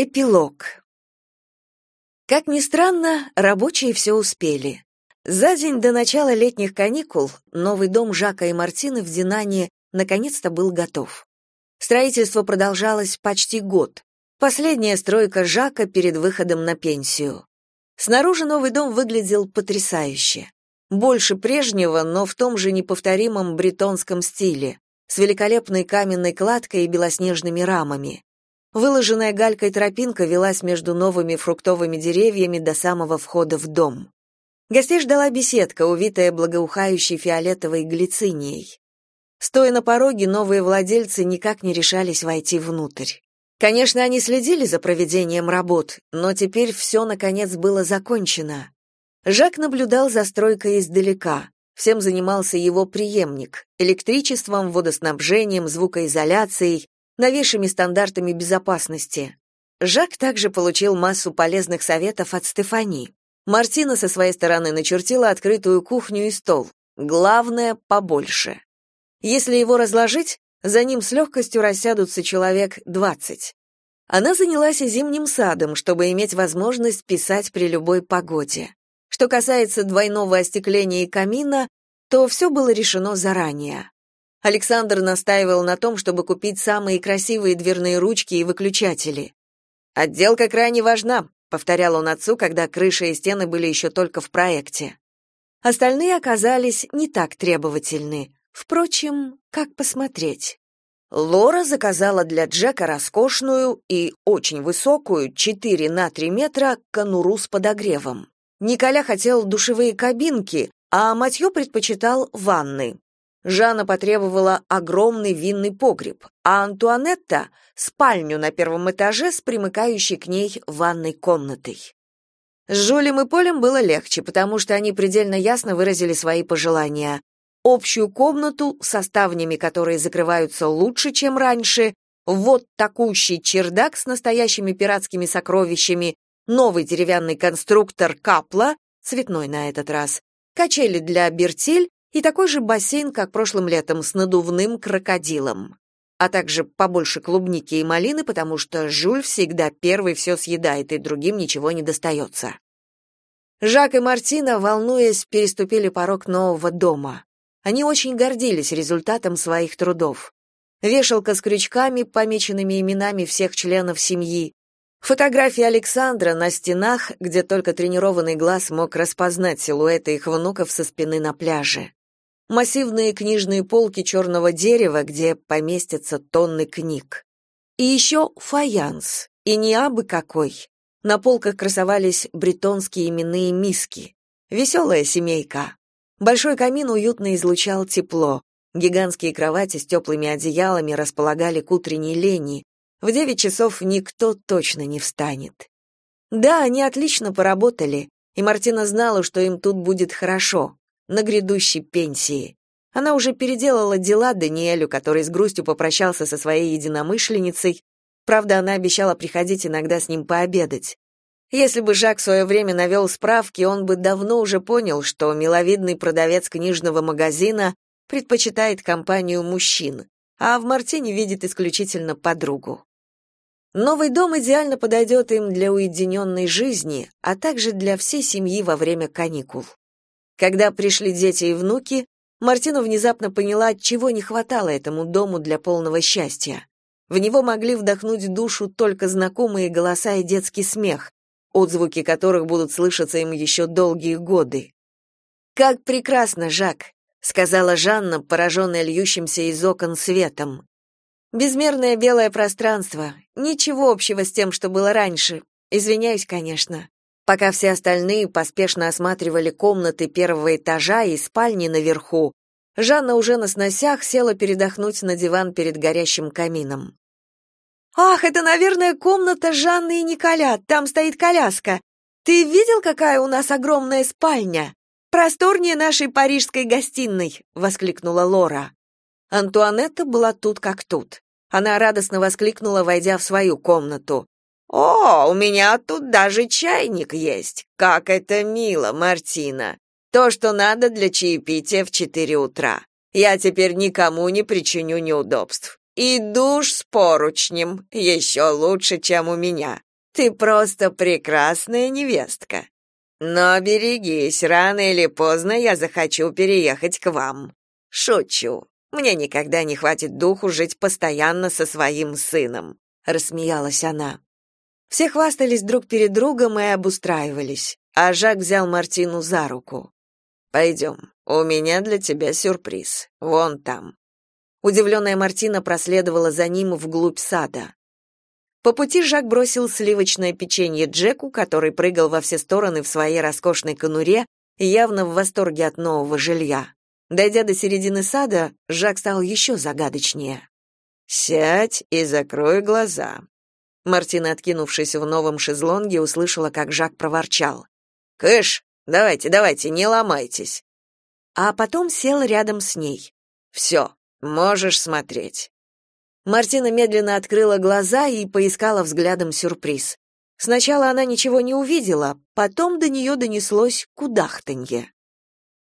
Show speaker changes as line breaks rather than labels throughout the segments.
Эпилог. Как ни странно, рабочие все успели. За день до начала летних каникул новый дом Жака и Мартины в Динане наконец-то был готов. Строительство продолжалось почти год. Последняя стройка Жака перед выходом на пенсию. Снаружи новый дом выглядел потрясающе. Больше прежнего, но в том же неповторимом бретонском стиле, с великолепной каменной кладкой и белоснежными рамами. Выложенная галькой тропинка велась между новыми фруктовыми деревьями до самого входа в дом. Гостей ждала беседка, увитая благоухающей фиолетовой глицинией. Стоя на пороге, новые владельцы никак не решались войти внутрь. Конечно, они следили за проведением работ, но теперь все, наконец, было закончено. Жак наблюдал за стройкой издалека. Всем занимался его преемник — электричеством, водоснабжением, звукоизоляцией, новейшими стандартами безопасности. Жак также получил массу полезных советов от Стефани. Мартина со своей стороны начертила открытую кухню и стол. Главное — побольше. Если его разложить, за ним с легкостью рассядутся человек двадцать. Она занялась и зимним садом, чтобы иметь возможность писать при любой погоде. Что касается двойного остекления и камина, то все было решено заранее. Александр настаивал на том, чтобы купить самые красивые дверные ручки и выключатели. «Отделка крайне важна», — повторял он отцу, когда крыша и стены были еще только в проекте. Остальные оказались не так требовательны. Впрочем, как посмотреть? Лора заказала для Джека роскошную и очень высокую 4 на 3 метра конуру с подогревом. Николя хотел душевые кабинки, а Матьё предпочитал ванны. Жанна потребовала огромный винный погреб, а Антуанетта — спальню на первом этаже с примыкающей к ней ванной комнатой. С Жулем и Полем было легче, потому что они предельно ясно выразили свои пожелания. Общую комнату со ставнями, которые закрываются лучше, чем раньше, вот такущий чердак с настоящими пиратскими сокровищами, новый деревянный конструктор капла, цветной на этот раз, качели для Бертиль и такой же бассейн, как прошлым летом, с надувным крокодилом. А также побольше клубники и малины, потому что Жюль всегда первый все съедает, и другим ничего не достается. Жак и Мартина, волнуясь, переступили порог нового дома. Они очень гордились результатом своих трудов. Вешалка с крючками, помеченными именами всех членов семьи, Фотографии Александра на стенах, где только тренированный глаз мог распознать силуэты их внуков со спины на пляже массивные книжные полки черного дерева, где поместятся тонны книг. И еще фаянс, и не абы какой. На полках красовались бретонские именные миски. Веселая семейка. Большой камин уютно излучал тепло. Гигантские кровати с теплыми одеялами располагали к утренней лени. В девять часов никто точно не встанет. Да, они отлично поработали, и Мартина знала, что им тут будет хорошо на грядущей пенсии. Она уже переделала дела Даниэлю, который с грустью попрощался со своей единомышленницей. Правда, она обещала приходить иногда с ним пообедать. Если бы Жак в свое время навел справки, он бы давно уже понял, что миловидный продавец книжного магазина предпочитает компанию мужчин, а в Мартине видит исключительно подругу. Новый дом идеально подойдет им для уединенной жизни, а также для всей семьи во время каникул. Когда пришли дети и внуки, Мартина внезапно поняла, чего не хватало этому дому для полного счастья. В него могли вдохнуть душу только знакомые голоса и детский смех, отзвуки которых будут слышаться им еще долгие годы. «Как прекрасно, Жак!» — сказала Жанна, пораженная льющимся из окон светом. «Безмерное белое пространство. Ничего общего с тем, что было раньше. Извиняюсь, конечно. Пока все остальные поспешно осматривали комнаты первого этажа и спальни наверху, Жанна уже на сносях села передохнуть на диван перед горящим камином. «Ах, это, наверное, комната Жанны и Николя, там стоит коляска. Ты видел, какая у нас огромная спальня? Просторнее нашей парижской гостиной!» — воскликнула Лора. Антуанетта была тут как тут. Она радостно воскликнула, войдя в свою комнату. «О, у меня тут даже чайник есть! Как это мило, Мартина! То, что надо для чаепития в четыре утра. Я теперь никому не причиню неудобств. И душ с поручнем, еще лучше, чем у меня. Ты просто прекрасная невестка. Но берегись, рано или поздно я захочу переехать к вам. Шучу. Мне никогда не хватит духу жить постоянно со своим сыном, рассмеялась она. Все хвастались друг перед другом и обустраивались, а Жак взял Мартину за руку. «Пойдем, у меня для тебя сюрприз. Вон там». Удивленная Мартина проследовала за ним вглубь сада. По пути Жак бросил сливочное печенье Джеку, который прыгал во все стороны в своей роскошной конуре, явно в восторге от нового жилья. Дойдя до середины сада, Жак стал еще загадочнее. «Сядь и закрой глаза». Мартина, откинувшись в новом шезлонге, услышала, как Жак проворчал. «Кыш, давайте, давайте, не ломайтесь». А потом сел рядом с ней. «Все, можешь смотреть». Мартина медленно открыла глаза и поискала взглядом сюрприз. Сначала она ничего не увидела, потом до нее донеслось кудахтанье.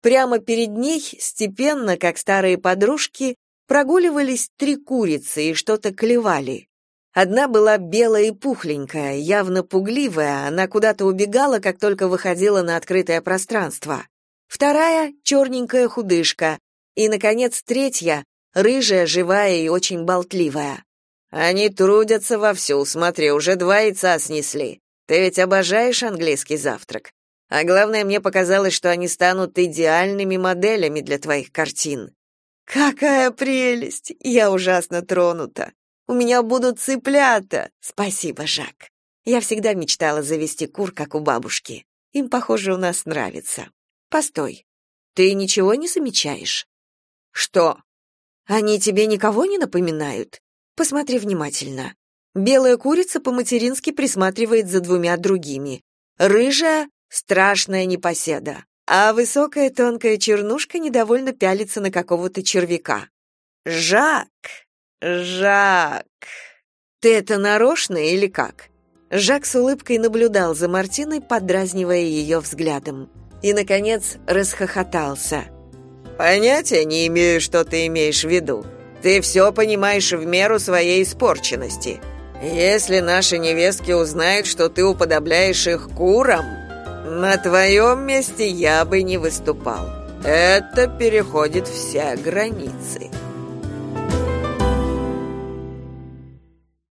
Прямо перед ней, степенно, как старые подружки, прогуливались три курицы и что-то клевали. Одна была белая и пухленькая, явно пугливая, она куда-то убегала, как только выходила на открытое пространство. Вторая — черненькая худышка. И, наконец, третья рыжая, живая и очень болтливая. Они трудятся вовсю, смотри, уже два яйца снесли. Ты ведь обожаешь английский завтрак. А главное, мне показалось, что они станут идеальными моделями для твоих картин. Какая прелесть! Я ужасно тронута. У меня будут цыплята. Спасибо, Жак. Я всегда мечтала завести кур, как у бабушки. Им, похоже, у нас нравится. Постой. Ты ничего не замечаешь? Что? Они тебе никого не напоминают? Посмотри внимательно. Белая курица по-матерински присматривает за двумя другими. Рыжая — страшная непоседа. А высокая тонкая чернушка недовольно пялится на какого-то червяка. Жак! Жак! Ты это нарочно или как? Жак с улыбкой наблюдал за Мартиной, подразнивая ее взглядом. И, наконец, расхохотался. Понятия не имею, что ты имеешь в виду. Ты все понимаешь в меру своей испорченности. Если наши невестки узнают, что ты уподобляешь их курам, на твоем месте я бы не выступал. Это переходит все границы.